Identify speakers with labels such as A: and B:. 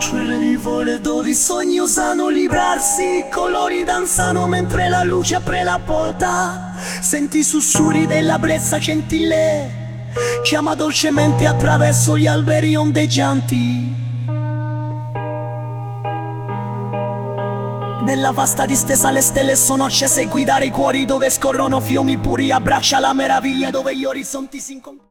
A: noce rivole dove i sogni osano librarsi i Colori danzano mentre la luce apre la porta. Senti i sussurri della brezza gentile Chiama dolcemente attraverso gli alberi ondeggianti. Nella vasta distesa le stelle sono accese Guidare i cuori dove scorrono fiumi puri Abbraccia la meraviglia dove gli orizzonti si incontrano.